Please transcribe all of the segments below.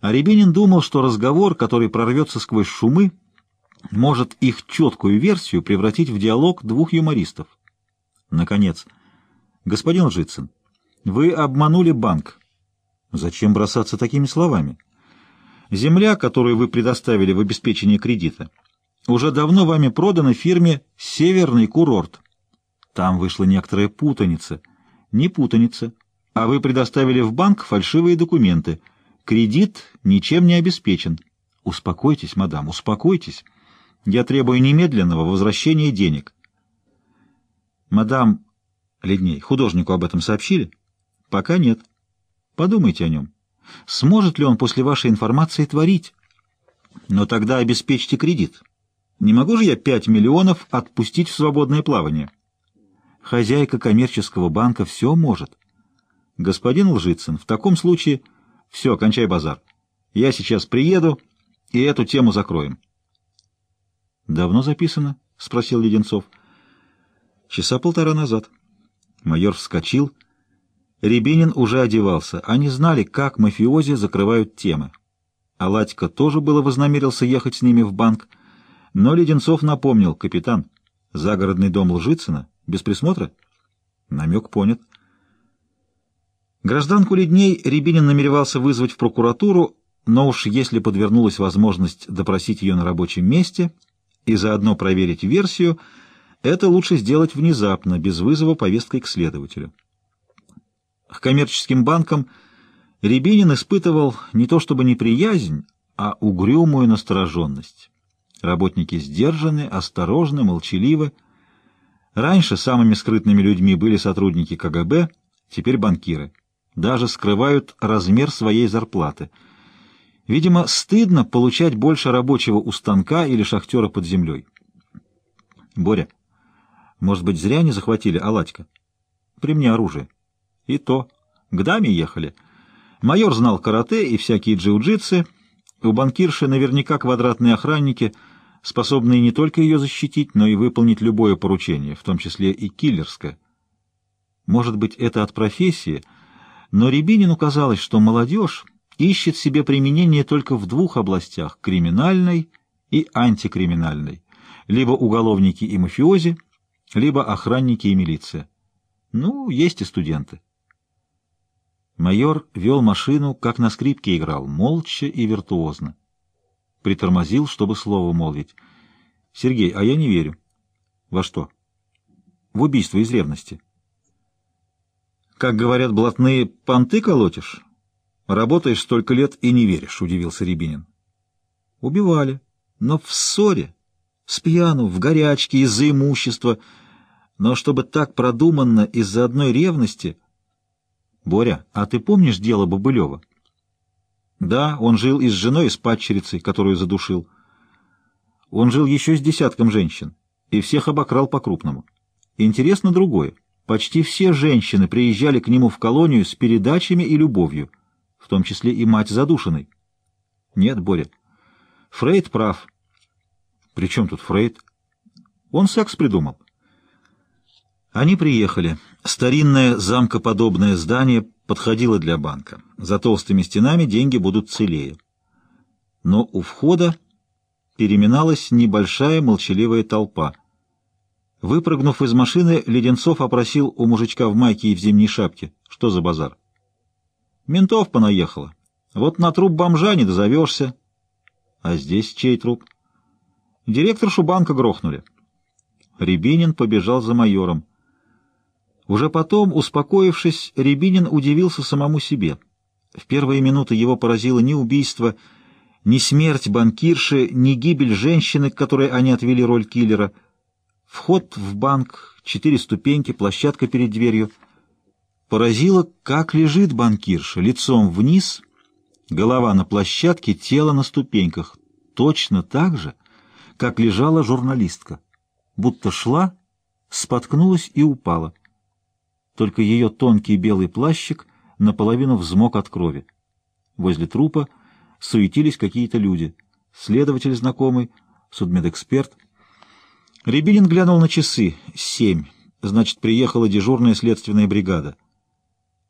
А Рябинин думал, что разговор, который прорвется сквозь шумы, может их четкую версию превратить в диалог двух юмористов. Наконец, господин Лжицын, вы обманули банк. Зачем бросаться такими словами? Земля, которую вы предоставили в обеспечении кредита, уже давно вами продана фирме «Северный курорт». Там вышла некоторая путаница. Не путаница, а вы предоставили в банк фальшивые документы. Кредит ничем не обеспечен. Успокойтесь, мадам, успокойтесь. Я требую немедленного возвращения денег. Мадам Ледней, художнику об этом сообщили? Пока нет. Подумайте о нем. Сможет ли он после вашей информации творить? Но тогда обеспечьте кредит. Не могу же я пять миллионов отпустить в свободное плавание? Хозяйка коммерческого банка все может. Господин Лжицын, в таком случае... Все, кончай базар. Я сейчас приеду, и эту тему закроем. «Давно записано?» — спросил Леденцов. «Часа полтора назад». Майор вскочил. Рябинин уже одевался. Они знали, как мафиози закрывают темы. Аладько тоже было вознамерился ехать с ними в банк, но Леденцов напомнил, капитан, загородный дом Лжицына, без присмотра? Намек понят. Гражданку Ледней Рябинин намеревался вызвать в прокуратуру, но уж если подвернулась возможность допросить ее на рабочем месте — и заодно проверить версию, это лучше сделать внезапно, без вызова повесткой к следователю. К коммерческим банкам Рябинин испытывал не то чтобы неприязнь, а угрюмую настороженность. Работники сдержаны, осторожны, молчаливы. Раньше самыми скрытными людьми были сотрудники КГБ, теперь банкиры. Даже скрывают размер своей зарплаты — Видимо, стыдно получать больше рабочего у станка или шахтера под землей. Боря, может быть, зря не захватили Аладька? При мне оружие. И то. К даме ехали. Майор знал карате и всякие джиу-джитсы. У банкирши наверняка квадратные охранники, способные не только ее защитить, но и выполнить любое поручение, в том числе и киллерское. Может быть, это от профессии, но Рябинину казалось, что молодежь ищет себе применение только в двух областях — криминальной и антикриминальной. Либо уголовники и мафиози, либо охранники и милиция. Ну, есть и студенты. Майор вел машину, как на скрипке играл, молча и виртуозно. Притормозил, чтобы слово молвить. — Сергей, а я не верю. — Во что? — В убийство из ревности. — Как говорят блатные, понты колотишь? Работаешь столько лет и не веришь, — удивился Рябинин. Убивали, но в ссоре, с пьяну, в горячке, из-за имущества. Но чтобы так продуманно из-за одной ревности... Боря, а ты помнишь дело Бобылева? Да, он жил и с женой, и с падчерицей, которую задушил. Он жил еще с десятком женщин, и всех обокрал по-крупному. Интересно другое. Почти все женщины приезжали к нему в колонию с передачами и любовью — в том числе и мать задушенной. Нет, Боря, Фрейд прав. При чем тут Фрейд? Он секс придумал. Они приехали. Старинное замкоподобное здание подходило для банка. За толстыми стенами деньги будут целее. Но у входа переминалась небольшая молчаливая толпа. Выпрыгнув из машины, Леденцов опросил у мужичка в майке и в зимней шапке. Что за базар? Ментов понаехало. Вот на труп бомжа не дозовешься. А здесь чей труп? Директоршу банка грохнули. Рябинин побежал за майором. Уже потом, успокоившись, Рябинин удивился самому себе. В первые минуты его поразило ни убийство, ни смерть банкирши, ни гибель женщины, к которой они отвели роль киллера. Вход в банк, четыре ступеньки, площадка перед дверью — Поразило, как лежит банкирша, лицом вниз, голова на площадке, тело на ступеньках, точно так же, как лежала журналистка, будто шла, споткнулась и упала. Только ее тонкий белый плащик наполовину взмок от крови. Возле трупа суетились какие-то люди. Следователь знакомый, судмедэксперт. Рябинин глянул на часы. Семь. Значит, приехала дежурная следственная бригада.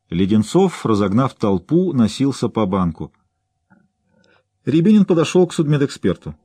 Леденцов, разогнав толпу, носился по банку. Рябинин подошел к судмедэксперту.